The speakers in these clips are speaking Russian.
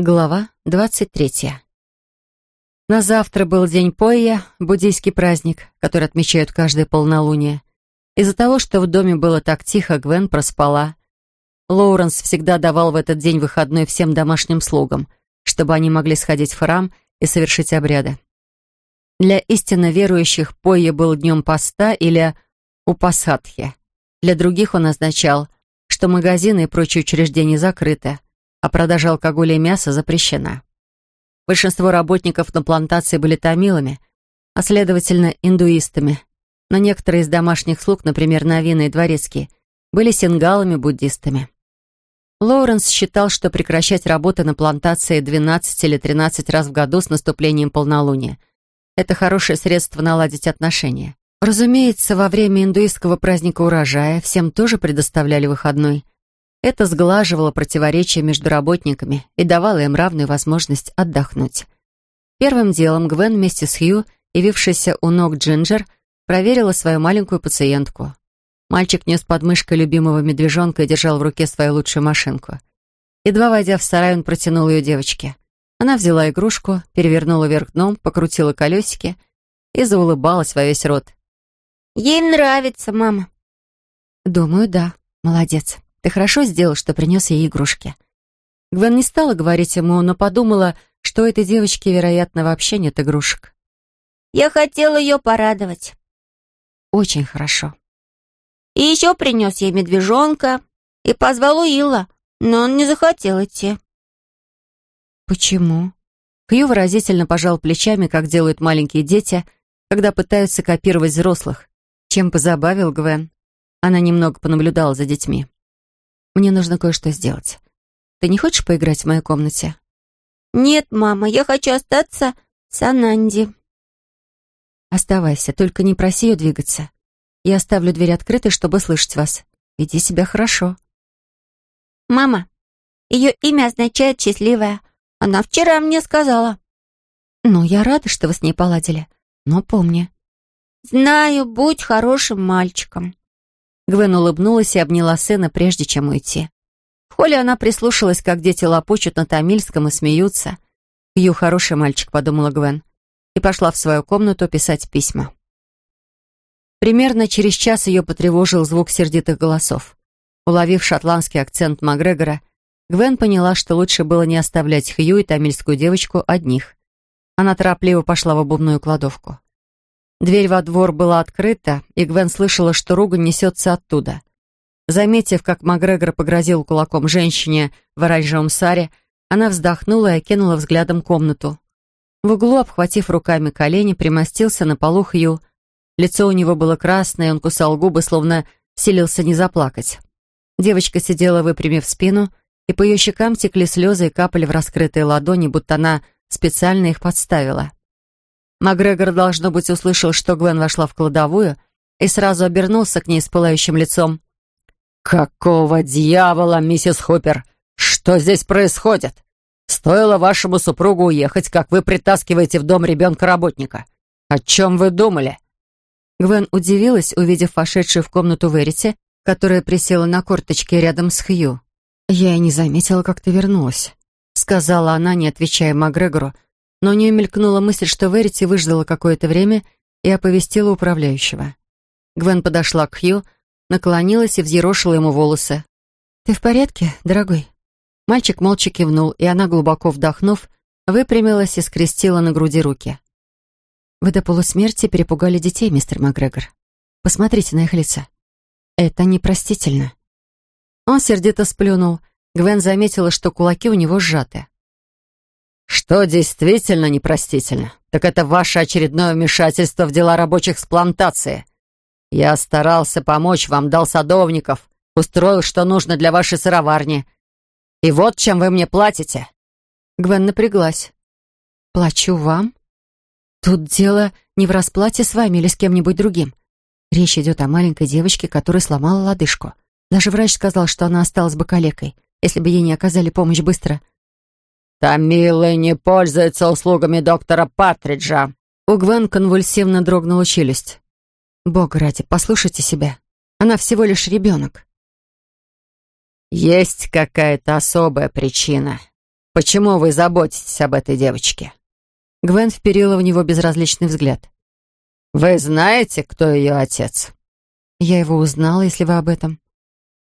Глава двадцать третья. На завтра был день Пойя, буддийский праздник, который отмечают каждое полнолуние. Из-за того, что в доме было так тихо, Гвен проспала. Лоуренс всегда давал в этот день выходной всем домашним слугам, чтобы они могли сходить в храм и совершить обряды. Для истинно верующих Пойя был днем поста или упасатхи. Для других он означал, что магазины и прочие учреждения закрыты, а продажа алкоголя и мяса запрещена. Большинство работников на плантации были тамилами, а следовательно, индуистами. Но некоторые из домашних слуг, например, Новина и Дворецкий, были сингалами-буддистами. Лоуренс считал, что прекращать работу на плантации 12 или 13 раз в году с наступлением полнолуния – это хорошее средство наладить отношения. Разумеется, во время индуистского праздника урожая всем тоже предоставляли выходной – это сглаживало противоречия между работниками и давало им равную возможность отдохнуть. Первым делом Гвен вместе с Хью, явившийся у ног Джинджер, проверила свою маленькую пациентку. Мальчик нес под мышкой любимого медвежонка и держал в руке свою лучшую машинку. Едва войдя в сарай, он протянул ее девочке. Она взяла игрушку, перевернула вверх дном, покрутила колесики и заулыбалась во весь рот. «Ей нравится, мама». «Думаю, да. Молодец». Ты хорошо сделал, что принес ей игрушки». Гвен не стала говорить ему, но подумала, что этой девочки, вероятно, вообще нет игрушек. «Я хотела ее порадовать». «Очень хорошо». «И еще принес ей медвежонка и позвал Уилла, но он не захотел идти». «Почему?» Хью выразительно пожал плечами, как делают маленькие дети, когда пытаются копировать взрослых, чем позабавил Гвен. Она немного понаблюдала за детьми. Мне нужно кое-что сделать. Ты не хочешь поиграть в моей комнате?» «Нет, мама, я хочу остаться с Ананди». «Оставайся, только не проси ее двигаться. Я оставлю дверь открытой, чтобы слышать вас. Веди себя хорошо». «Мама, ее имя означает «счастливая». Она вчера мне сказала». «Ну, я рада, что вы с ней поладили. Но помни». «Знаю, будь хорошим мальчиком». Гвен улыбнулась и обняла сына, прежде чем уйти. В холле она прислушалась, как дети лопочут на тамильском и смеются. «Ю, хороший мальчик», — подумала Гвен, и пошла в свою комнату писать письма. Примерно через час ее потревожил звук сердитых голосов. Уловив шотландский акцент Макгрегора, Гвен поняла, что лучше было не оставлять Хью и тамильскую девочку одних. Она торопливо пошла в обувную кладовку. Дверь во двор была открыта, и Гвен слышала, что ругань несется оттуда. Заметив, как Макгрегор погрозил кулаком женщине в оранжевом саре, она вздохнула и окинула взглядом комнату. В углу, обхватив руками колени, примостился на полу Хью. Лицо у него было красное, он кусал губы, словно силился не заплакать. Девочка сидела, выпрямив спину, и по ее щекам текли слезы и капали в раскрытые ладони, будто она специально их подставила. Макгрегор, должно быть, услышал, что Гвен вошла в кладовую, и сразу обернулся к ней с пылающим лицом. «Какого дьявола, миссис Хоппер? Что здесь происходит? Стоило вашему супругу уехать, как вы притаскиваете в дом ребенка-работника. О чем вы думали?» Гвен удивилась, увидев вошедшую в комнату Верити, которая присела на корточки рядом с Хью. «Я и не заметила, как ты вернулась», — сказала она, не отвечая Макгрегору, но у нее мелькнула мысль, что Верити выждала какое-то время и оповестила управляющего. Гвен подошла к Хью, наклонилась и взъерошила ему волосы. «Ты в порядке, дорогой?» Мальчик молча кивнул, и она, глубоко вдохнув, выпрямилась и скрестила на груди руки. «Вы до полусмерти перепугали детей, мистер Макгрегор. Посмотрите на их лица. Это непростительно». Он сердито сплюнул. Гвен заметила, что кулаки у него сжаты. Что действительно непростительно, так это ваше очередное вмешательство в дела рабочих с плантации. Я старался помочь вам, дал садовников, устроил, что нужно для вашей сыроварни. И вот чем вы мне платите». Гвен напряглась. «Плачу вам? Тут дело не в расплате с вами или с кем-нибудь другим. Речь идет о маленькой девочке, которая сломала лодыжку. Даже врач сказал, что она осталась бы калекой, если бы ей не оказали помощь быстро. «Тамилы не пользуются услугами доктора Патриджа». У Гвен конвульсивно дрогнула челюсть. «Бог ради, послушайте себя. Она всего лишь ребенок». «Есть какая-то особая причина. Почему вы заботитесь об этой девочке?» Гвен вперила в него безразличный взгляд. «Вы знаете, кто ее отец?» «Я его узнала, если вы об этом».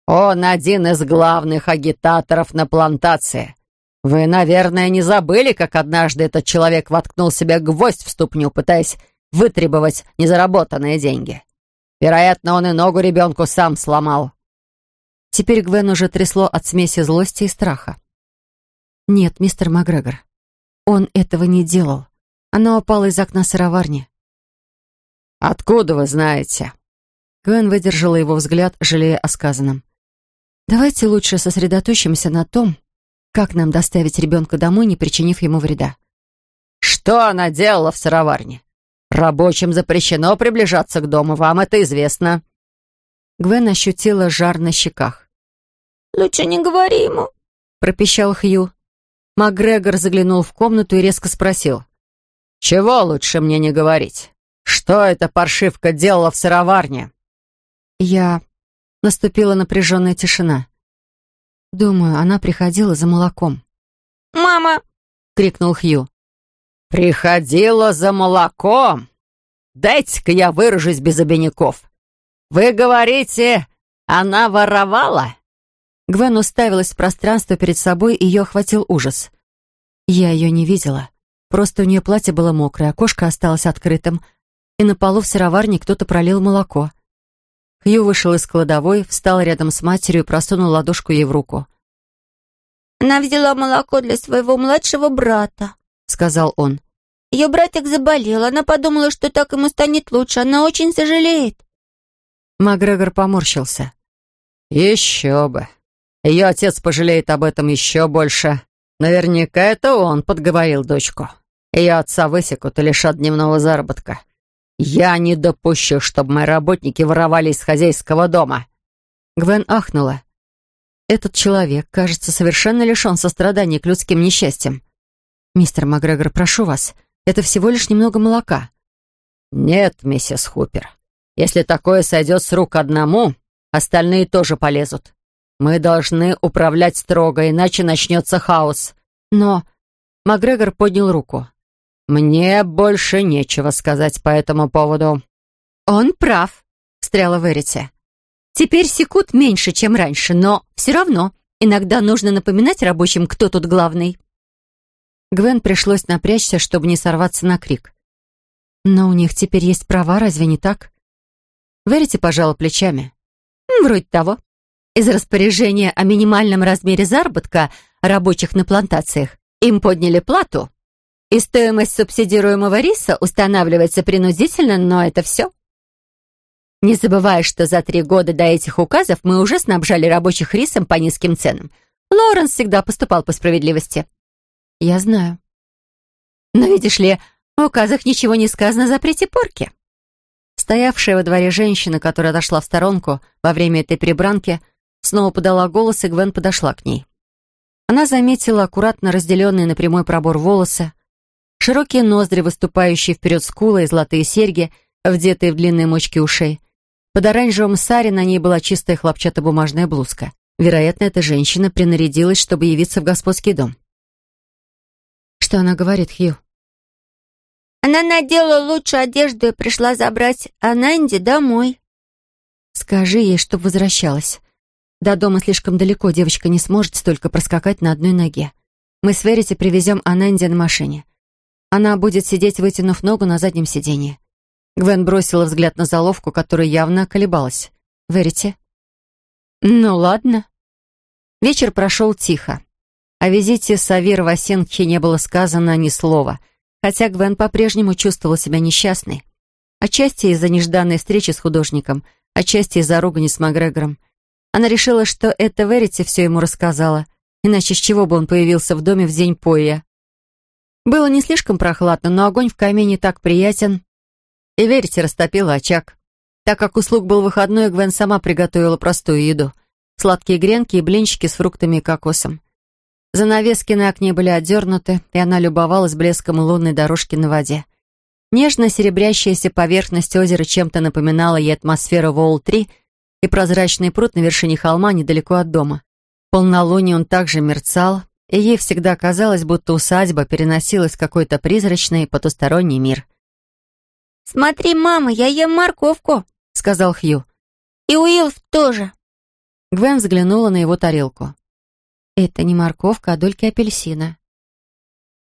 «Он один из главных агитаторов на плантации. Вы, наверное, не забыли, как однажды этот человек воткнул себе гвоздь в ступню, пытаясь вытребовать незаработанные деньги. Вероятно, он и ногу ребенку сам сломал». Теперь Гвен уже трясло от смеси злости и страха. «Нет, мистер Макгрегор, он этого не делал. Она упала из окна сыроварни». «Откуда вы знаете?» Гвен выдержала его взгляд, жалея о сказанном. «Давайте лучше сосредоточимся на том, как нам доставить ребенка домой, не причинив ему вреда». «Что она делала в сыроварне? Рабочим запрещено приближаться к дому, вам это известно». Гвен ощутила жар на щеках. «Лучше не говори ему», — пропищал Хью. Макгрегор заглянул в комнату и резко спросил. «Чего лучше мне не говорить? Что эта паршивка делала в сыроварне?» «Я...» Наступила напряженная тишина. «Думаю, она приходила за молоком». «Мама!» — крикнул Хью. «Приходила за молоком? Дайте-ка я выражусь без обиняков. Вы говорите, она воровала?» Гвен уставилась в пространство перед собой, и ее охватил ужас. Я ее не видела. Просто у нее платье было мокрое, окошко осталось открытым, и на полу в сыроварне кто-то пролил молоко. Хью вышел из кладовой, встал рядом с матерью и просунул ладошку ей в руку. «Она взяла молоко для своего младшего брата», — сказал он. «Ее братик заболел. Она подумала, что так ему станет лучше. Она очень сожалеет». Макгрегор поморщился. «Еще бы. Ее отец пожалеет об этом еще больше. Наверняка это он подговорил дочку. Ее отца высекут и лишат дневного заработка. Я не допущу, чтобы мои работники воровали из хозяйского дома». Гвен ахнула. «Этот человек, кажется, совершенно лишен сострадания к людским несчастьям. Мистер Макгрегор, прошу вас, это всего лишь немного молока». «Нет, миссис Хупер. Если такое сойдет с рук одному, остальные тоже полезут. Мы должны управлять строго, иначе начнется хаос. Но...» Макгрегор поднял руку. «Мне больше нечего сказать по этому поводу». «Он прав», — встряла Верите. «Теперь секут меньше, чем раньше, но все равно иногда нужно напоминать рабочим, кто тут главный». Гвен пришлось напрячься, чтобы не сорваться на крик. «Но у них теперь есть права, разве не так?» Верите пожала плечами. «Вроде того», из распоряжения о минимальном размере заработка рабочих на плантациях им подняли плату, и стоимость субсидируемого риса устанавливается принудительно, но это все. Не забывая, что за три года до этих указов мы уже снабжали рабочих рисом по низким ценам. Лоренс всегда поступал по справедливости. Я знаю. Но видишь ли, в указах ничего не сказано о запрете порки. Стоявшая во дворе женщина, которая отошла в сторонку во время этой прибранки, Снова подала голос, и Гвен подошла к ней. Она заметила аккуратно разделенные на прямой пробор волосы, широкие ноздри, выступающие вперед скулы и золотые серьги, вдетые в длинные мочки ушей. Под оранжевым саре на ней была чистая хлопчатобумажная блузка. Вероятно, эта женщина принарядилась, чтобы явиться в господский дом. Что она говорит, Хью? Она надела лучшую одежду и пришла забрать Ананди домой. Скажи ей, чтоб возвращалась. До дома слишком далеко, девочка не сможет столько проскакать на одной ноге. Мы с Верити привезем Ананди на машине. Она будет сидеть, вытянув ногу на заднем сиденье. Гвен бросила взгляд на заловку, которая явно колебалась. «Верите?» «Ну, ладно». Вечер прошел тихо. О визите Савир в Осенкхе не было сказано ни слова, хотя Гвен по-прежнему чувствовала себя несчастной. Отчасти из-за нежданной встречи с художником, отчасти из-за ругани с Макгрегором. Она решила, что это Верити все ему рассказала, иначе с чего бы он появился в доме в день поя. Было не слишком прохладно, но огонь в камине так приятен. И Верити растопила очаг. Так как у слуг был выходной, Гвен сама приготовила простую еду. Сладкие гренки и блинчики с фруктами и кокосом. Занавески на окне были отдернуты, и она любовалась блеском лунной дорожки на воде. Нежно серебрящаяся поверхность озера чем-то напоминала ей атмосферу Воул-3 — и прозрачный пруд на вершине холма недалеко от дома. В полнолуние он также мерцал, и ей всегда казалось, будто усадьба переносилась в какой-то призрачный потусторонний мир. «Смотри, мама, я ем морковку», — сказал Хью. «И Уилф тоже». Гвен взглянула на его тарелку. «Это не морковка, а дольки апельсина».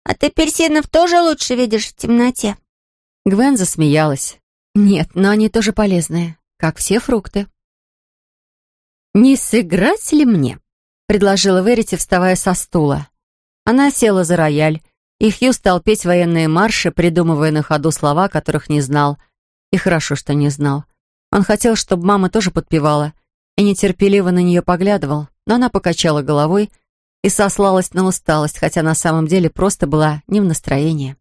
«А ты апельсинов тоже лучше видишь в темноте?» Гвен засмеялась. «Нет, но они тоже полезные, как все фрукты». «Не сыграть ли мне?» — предложила Верити, вставая со стула. Она села за рояль, и Хью стал петь военные марши, придумывая на ходу слова, которых не знал. И хорошо, что не знал. Он хотел, чтобы мама тоже подпевала, и нетерпеливо на нее поглядывал, но она покачала головой и сослалась на усталость, хотя на самом деле просто была не в настроении.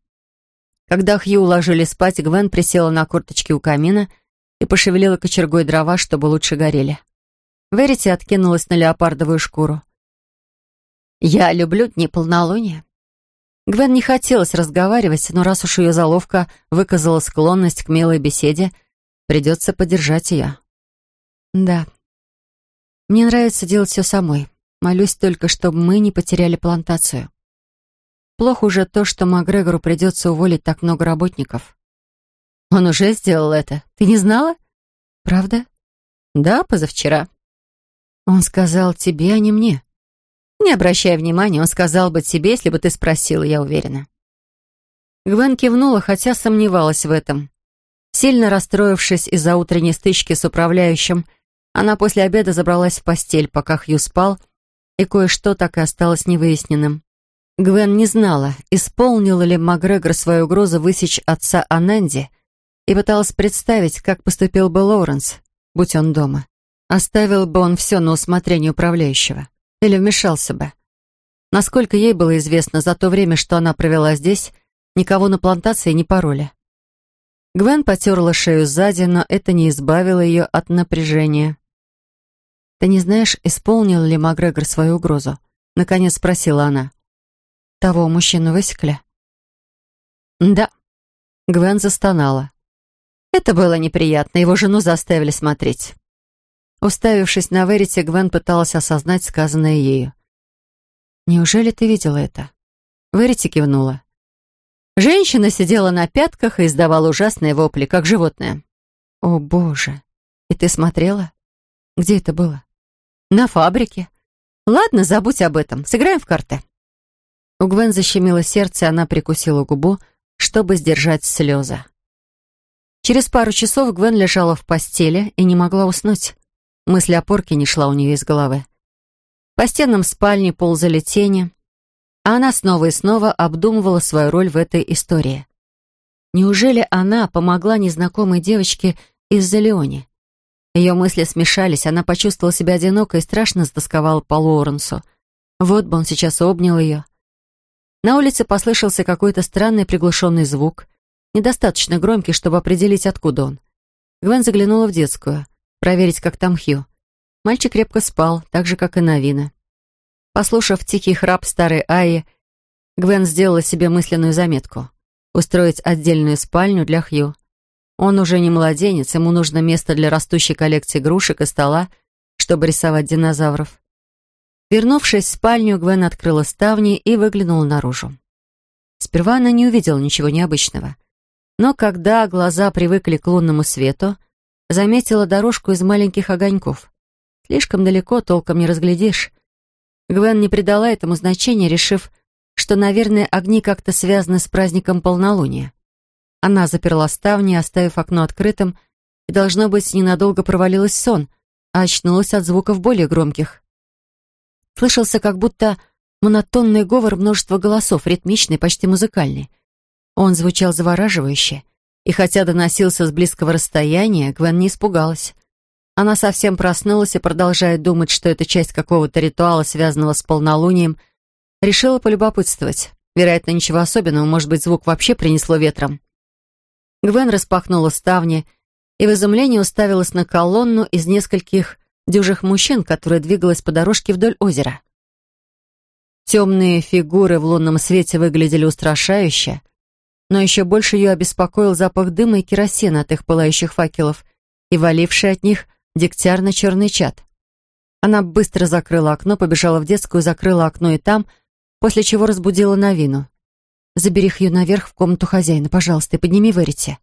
Когда Хью уложили спать, Гвен присела на корточки у камина и пошевелила кочергой дрова, чтобы лучше горели. Верити откинулась на леопардовую шкуру. «Я люблю дни полнолуния». Гвен не хотелось разговаривать, но раз уж ее заловка выказала склонность к милой беседе, придется поддержать ее. «Да. Мне нравится делать все самой. Молюсь только, чтобы мы не потеряли плантацию». Плохо уже то, что Макгрегору придется уволить так много работников. Он уже сделал это. Ты не знала? Правда? Да, позавчера. Он сказал тебе, а не мне. Не обращай внимания, он сказал бы тебе, если бы ты спросила, я уверена. Гвен кивнула, хотя сомневалась в этом. Сильно расстроившись из-за утренней стычки с управляющим, она после обеда забралась в постель, пока Хью спал, и кое-что так и осталось невыясненным. Гвен не знала, исполнил ли Макгрегор свою угрозу высечь отца Ананди, и пыталась представить, как поступил бы Лоуренс, будь он дома. Оставил бы он все на усмотрение управляющего. Или вмешался бы. Насколько ей было известно, за то время, что она провела здесь, никого на плантации не пороли. Гвен потерла шею сзади, но это не избавило ее от напряжения. «Ты не знаешь, исполнил ли Макгрегор свою угрозу?» Наконец спросила она. Того мужчину высекли? Да. Гвен застонала. Это было неприятно, его жену заставили смотреть. Уставившись на Верите, Гвен пыталась осознать сказанное ею. «Неужели ты видела это?» Верите кивнула. Женщина сидела на пятках и издавала ужасные вопли, как животное. «О, Боже! И ты смотрела? Где это было?» «На фабрике. Ладно, забудь об этом. Сыграем в карты». У Гвен защемило сердце, она прикусила губу, чтобы сдержать слезы. Через пару часов Гвен лежала в постели и не могла уснуть. Мысль о порке не шла у нее из головы. По стенам спальни ползали тени, а она снова и снова обдумывала свою роль в этой истории. Неужели она помогла незнакомой девочке из-за Леони? Ее мысли смешались, она почувствовала себя одинокой и страшно затасковала по Лоуренсу. Вот бы он сейчас обнял ее, на улице послышался какой-то странный приглушенный звук, недостаточно громкий, чтобы определить, откуда он. Гвен заглянула в детскую, проверить, как там Хью. Мальчик крепко спал, так же, как и Навина. Послушав тихий храп старой Аи, Гвен сделала себе мысленную заметку — устроить отдельную спальню для Хью. Он уже не младенец, ему нужно место для растущей коллекции игрушек и стола, чтобы рисовать динозавров. Вернувшись в спальню, Гвен открыла ставни и выглянула наружу. Сперва она не увидела ничего необычного. Но когда глаза привыкли к лунному свету, заметила дорожку из маленьких огоньков. Слишком далеко, толком не разглядишь. Гвен не придала этому значения, решив, что, наверное, огни как-то связаны с праздником полнолуния. Она заперла ставни, оставив окно открытым, и, должно быть, ненадолго провалилась сон, а очнулась от звуков более громких. Слышался как будто монотонный говор множества голосов, ритмичный, почти музыкальный. Он звучал завораживающе, и хотя доносился с близкого расстояния, Гвен не испугалась. Она совсем проснулась и, продолжая думать, что это часть какого-то ритуала, связанного с полнолунием, решила полюбопытствовать. Вероятно, ничего особенного, может быть, звук вообще принесло ветром. Гвен распахнула ставни и в изумлении уставилась на колонну из нескольких дюжих мужчин, которая двигалась по дорожке вдоль озера. Темные фигуры в лунном свете выглядели устрашающе, но еще больше ее обеспокоил запах дыма и керосина от их пылающих факелов и валивший от них дегтярно-черный чад. Она быстро закрыла окно, побежала в детскую, закрыла окно и там, после чего разбудила Новину. «Забери Хью наверх в комнату хозяина, пожалуйста, и подними Верите».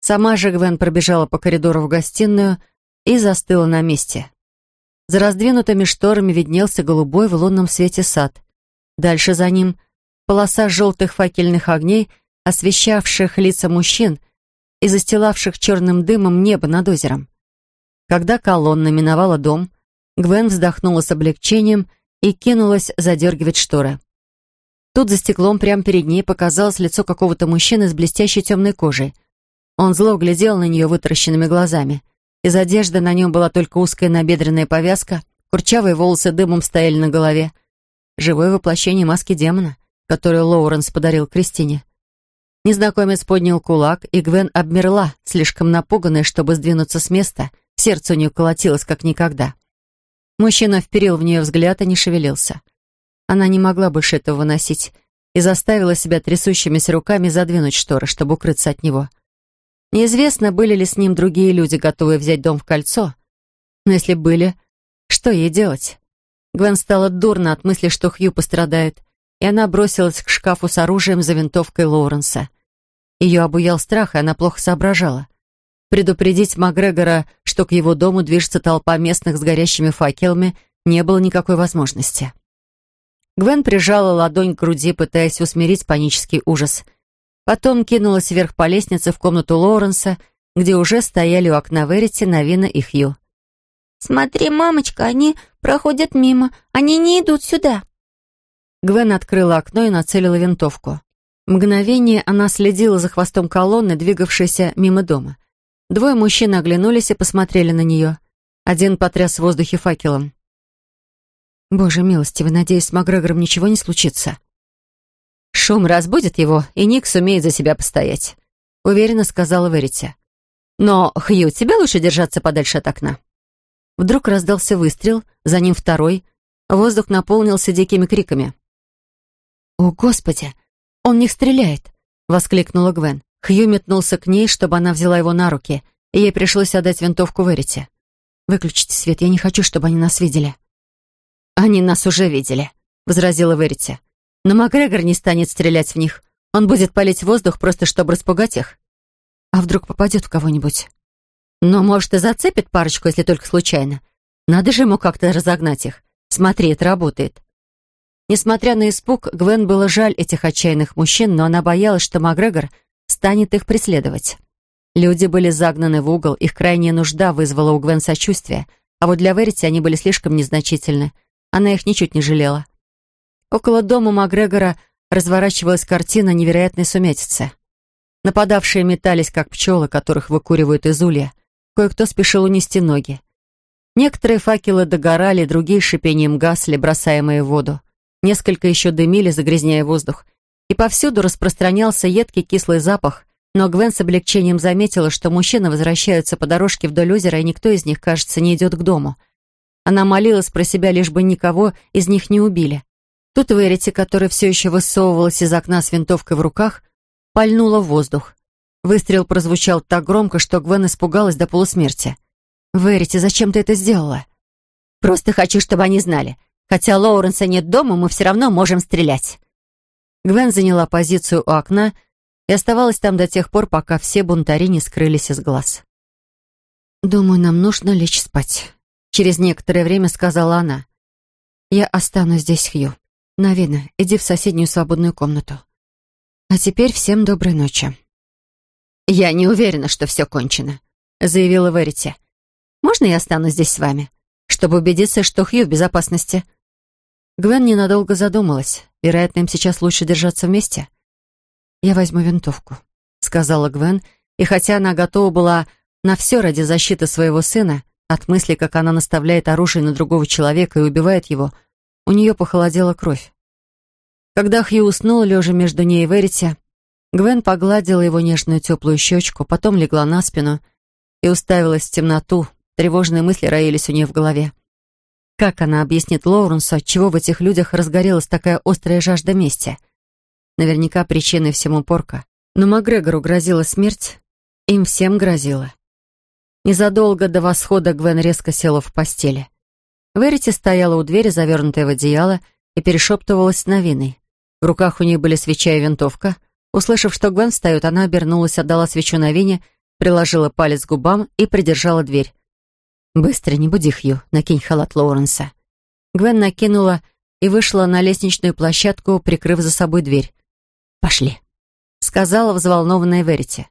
Сама же Гвен пробежала по коридору в гостиную и застыла на месте. За раздвинутыми шторами виднелся голубой в лунном свете сад. Дальше за ним полоса желтых факельных огней, освещавших лица мужчин и застилавших черным дымом небо над озером. Когда колонна миновала дом, Гвен вздохнула с облегчением и кинулась задергивать шторы. Тут за стеклом прямо перед ней показалось лицо какого-то мужчины с блестящей темной кожей. Он зло глядел на нее вытаращенными глазами. Из одежды на нем была только узкая набедренная повязка, курчавые волосы дымом стояли на голове. Живое воплощение маски демона, которую Лоуренс подарил Кристине. Незнакомец поднял кулак, и Гвен обмерла, слишком напуганная, чтобы сдвинуться с места. Сердце у нее колотилось, как никогда. Мужчина вперил в нее взгляд и не шевелился. Она не могла больше этого выносить и заставила себя трясущимися руками задвинуть шторы, чтобы укрыться от него. — Неизвестно, были ли с ним другие люди, готовые взять дом в кольцо. Но если были, что ей делать? Гвен стала дурно от мысли, что Хью пострадает, и она бросилась к шкафу с оружием за винтовкой Лоуренса. Ее обуял страх, и она плохо соображала. Предупредить Макгрегора, что к его дому движется толпа местных с горящими факелами, не было никакой возможности. Гвен прижала ладонь к груди, пытаясь усмирить панический ужас. Потом кинулась вверх по лестнице в комнату Лоуренса, где уже стояли у окна Верити, Навина и Хью. «Смотри, мамочка, они проходят мимо. Они не идут сюда». Гвен открыла окно и нацелила винтовку. Мгновение она следила за хвостом колонны, двигавшейся мимо дома. Двое мужчин оглянулись и посмотрели на нее. Один потряс в воздухе факелом. «Боже милостивый, надеюсь, с Макгрегором ничего не случится». Шум разбудит его, и Ник сумеет за себя постоять», — уверенно сказала Верити. «Но, Хью, тебе лучше держаться подальше от окна». Вдруг раздался выстрел, за ним второй. Воздух наполнился дикими криками. «О, Господи! Он не стреляет!» — воскликнула Гвен. Хью метнулся к ней, чтобы она взяла его на руки, и ей пришлось отдать винтовку Верите. «Выключите свет, я не хочу, чтобы они нас видели». «Они нас уже видели», — возразила Верите. Но Макгрегор не станет стрелять в них. Он будет палить воздух, просто чтобы распугать их. А вдруг попадет в кого-нибудь? Но, может, и зацепит парочку, если только случайно. Надо же ему как-то разогнать их. Смотри, это работает. Несмотря на испуг, Гвен было жаль этих отчаянных мужчин, но она боялась, что Макгрегор станет их преследовать. Люди были загнаны в угол, их крайняя нужда вызвала у Гвен сочувствие, а вот для Верити они были слишком незначительны. Она их ничуть не жалела. Около дома Макгрегора разворачивалась картина невероятной сумятицы. Нападавшие метались, как пчелы, которых выкуривают из улья. Кое-кто спешил унести ноги. Некоторые факелы догорали, другие шипением гасли, бросаемые в воду. Несколько еще дымили, загрязняя воздух. И повсюду распространялся едкий кислый запах, но Гвен с облегчением заметила, что мужчины возвращаются по дорожке вдоль озера, и никто из них, кажется, не идет к дому. Она молилась про себя, лишь бы никого из них не убили. Тут Верити, которая все еще высовывалась из окна с винтовкой в руках, пальнула в воздух. Выстрел прозвучал так громко, что Гвен испугалась до полусмерти. «Верити, зачем ты это сделала?» «Просто хочу, чтобы они знали. Хотя Лоуренса нет дома, мы все равно можем стрелять». Гвен заняла позицию у окна и оставалась там до тех пор, пока все бунтари не скрылись из глаз. «Думаю, нам нужно лечь спать», — через некоторое время сказала она. «Я останусь здесь, Хью». «Навина, иди в соседнюю свободную комнату. А теперь всем доброй ночи». «Я не уверена, что все кончено», — заявила Верити. «Можно я останусь здесь с вами, чтобы убедиться, что Хью в безопасности?» Гвен ненадолго задумалась. Вероятно, им сейчас лучше держаться вместе. «Я возьму винтовку», — сказала Гвен, и хотя она готова была на все ради защиты своего сына, от мысли, как она наставляет оружие на другого человека и убивает его, — у нее похолодела кровь. Когда Хью уснул, лежа между ней и Верити, Гвен погладила его нежную теплую щечку, потом легла на спину и уставилась в темноту. Тревожные мысли роились у нее в голове. Как она объяснит Лоуренсу, отчего в этих людях разгорелась такая острая жажда мести? Наверняка причиной всему порка. Но Макгрегору грозила смерть, им всем грозила. Незадолго до восхода Гвен резко села в постели. Верити стояла у двери, завернутая в одеяло, и перешептывалась с новиной. В руках у нее были свеча и винтовка. Услышав, что Гвен встает, она обернулась, отдала свечу новине, приложила палец к губам и придержала дверь. «Быстро, не буди Хью, накинь халат Лоуренса». Гвен накинула и вышла на лестничную площадку, прикрыв за собой дверь. «Пошли», — сказала взволнованная Верити.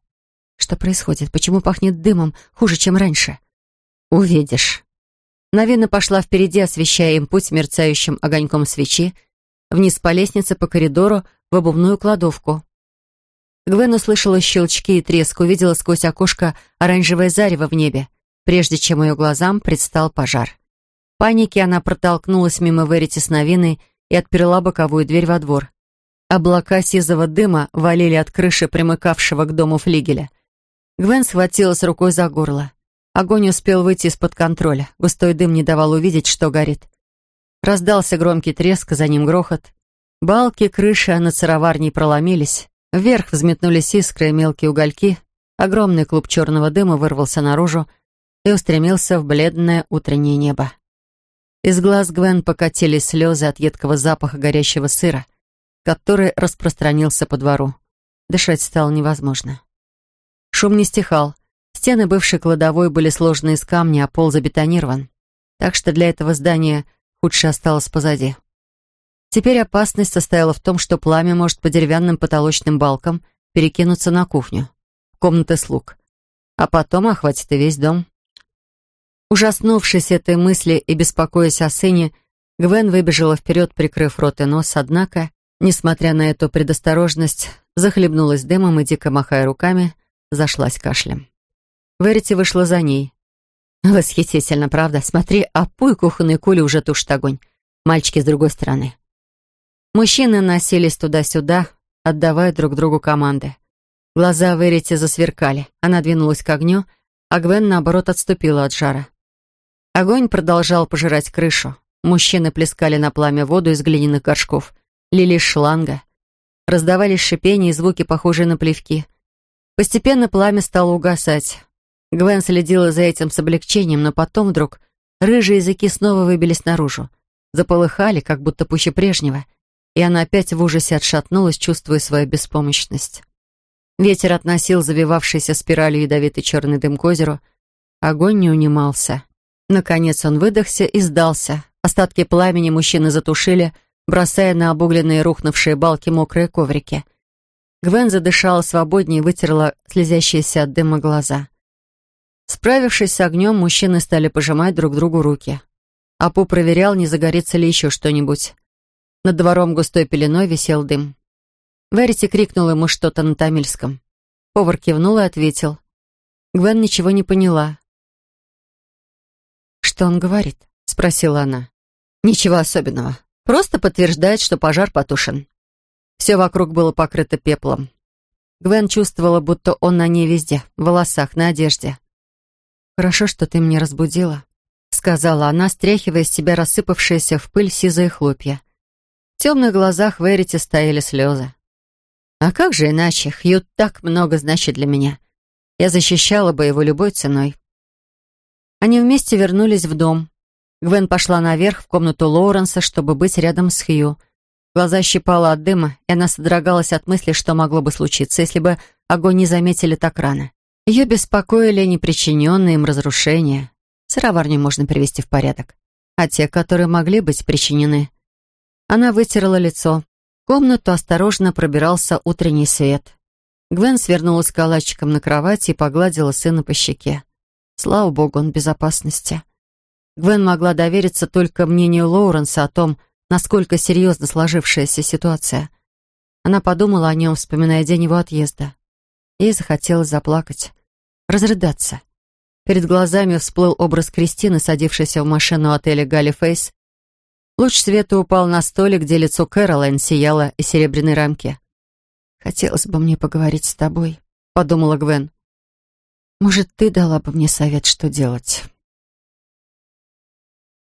«Что происходит? Почему пахнет дымом хуже, чем раньше?» «Увидишь». Новина пошла впереди, освещая им путь мерцающим огоньком свечи, вниз по лестнице, по коридору, в обувную кладовку. Гвен услышала щелчки и треск, увидела сквозь окошко оранжевое зарево в небе, прежде чем ее глазам предстал пожар. В панике она протолкнулась мимо Верити с новиной и отперла боковую дверь во двор. Облака сизого дыма валили от крыши примыкавшего к дому флигеля. Гвен схватилась рукой за горло. Огонь успел выйти из-под контроля. Густой дым не давал увидеть, что горит. Раздался громкий треск, за ним грохот. Балки крыши над сыроварней проломились. Вверх взметнулись искры и мелкие угольки. Огромный клуб черного дыма вырвался наружу и устремился в бледное утреннее небо. Из глаз Гвен покатились слезы от едкого запаха горящего сыра, который распространился по двору. Дышать стало невозможно. Шум не стихал. Стены бывшей кладовой были сложены из камня, а пол забетонирован. Так что для этого здания худшее осталось позади. Теперь опасность состояла в том, что пламя может по деревянным потолочным балкам перекинуться на кухню, в комнаты слуг, а потом охватит и весь дом. Ужаснувшись этой мысли и беспокоясь о сыне, Гвен выбежала вперед, прикрыв рот и нос, однако, несмотря на эту предосторожность, захлебнулась дымом и, дико махая руками, зашлась кашлем. Верити вышла за ней. «Восхитительно, правда? Смотри, а пуй кухонной кули уже тушит огонь. Мальчики с другой стороны». Мужчины носились туда-сюда, отдавая друг другу команды. Глаза Верити засверкали. Она двинулась к огню, а Гвен, наоборот, отступила от жара. Огонь продолжал пожирать крышу. Мужчины плескали на пламя воду из глиняных горшков, лили шланга. Раздавались шипения и звуки, похожие на плевки. Постепенно пламя стало угасать. Гвен следила за этим с облегчением, но потом вдруг рыжие языки снова выбились наружу. Заполыхали, как будто пуще прежнего, и она опять в ужасе отшатнулась, чувствуя свою беспомощность. Ветер относил завивавшийся спиралью ядовитый черный дым к озеру. Огонь не унимался. Наконец он выдохся и сдался. Остатки пламени мужчины затушили, бросая на обугленные рухнувшие балки мокрые коврики. Гвен задышала свободнее и вытерла слезящиеся от дыма глаза. Справившись с огнем, мужчины стали пожимать друг другу руки. Апу проверял, не загорится ли еще что-нибудь. Над двором густой пеленой висел дым. Верити крикнул ему что-то на тамильском. Повар кивнул и ответил. Гвен ничего не поняла. «Что он говорит?» — спросила она. «Ничего особенного. Просто подтверждает, что пожар потушен». Все вокруг было покрыто пеплом. Гвен чувствовала, будто он на ней везде, в волосах, на одежде. «Хорошо, что ты меня разбудила», — сказала она, стряхивая с себя рассыпавшиеся в пыль сизые хлопья. В темных глазах Верити стояли слезы. «А как же иначе? Хью так много значит для меня. Я защищала бы его любой ценой». Они вместе вернулись в дом. Гвен пошла наверх в комнату Лоуренса, чтобы быть рядом с Хью. Глаза щипала от дыма, и она содрогалась от мысли, что могло бы случиться, если бы огонь не заметили так рано. Ее беспокоили непричиненные им разрушения. Сыроварню можно привести в порядок. А те, которые могли быть причинены. Она вытерла лицо. В комнату осторожно пробирался утренний свет. Гвен свернулась калачиком на кровати и погладила сына по щеке. Слава богу, он в безопасности. Гвен могла довериться только мнению Лоуренса о том, насколько серьезна сложившаяся ситуация. Она подумала о нем, вспоминая день его отъезда. Ей захотелось заплакать, разрыдаться. Перед глазами всплыл образ Кристины, садившейся в машину отеля «Галли Фейс». Луч света упал на столик, где лицо Кэролайн сияло из серебряной рамки. «Хотелось бы мне поговорить с тобой», — подумала Гвен. «Может, ты дала бы мне совет, что делать?»